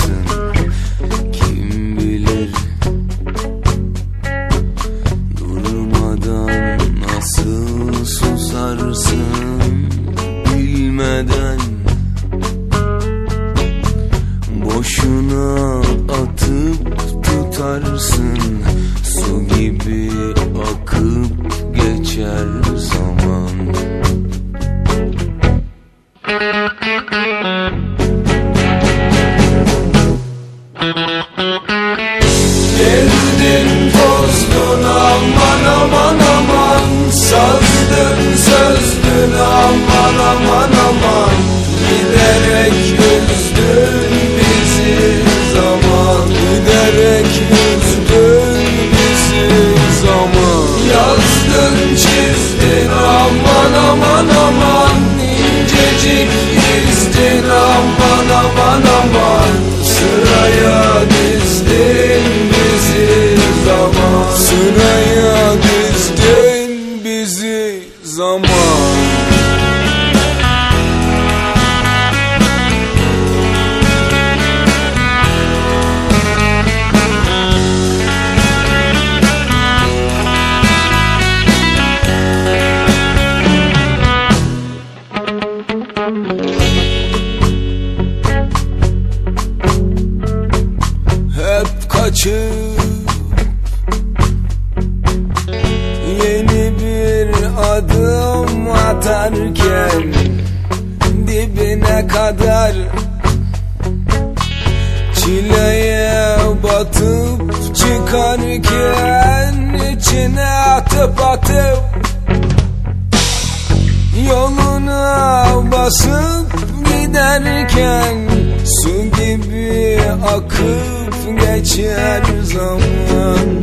mısın kim bilir Durmadan nasıl susarsın bilmeden? Boşuna atıp tutarsın. Geldin tozdun aman aman aman. Sazdın sözdün aman aman aman. Giderek üzdün bizi zaman. Giderek üzdün bizi zaman. Yazdın çizdin aman aman aman. İncecik izdin aman aman aman. Sıraya atarken Dibine kadar Çileye batıp çıkarken içine atıp atıp Yoluna basıp giderken Su gibi akıp geçer zaman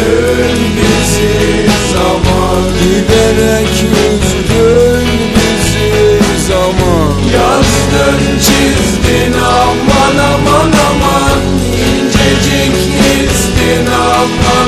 üzdün bizi zaman Giderek üzdün bizi zaman. Yazdın çizdin aman aman aman İncecik izdin aman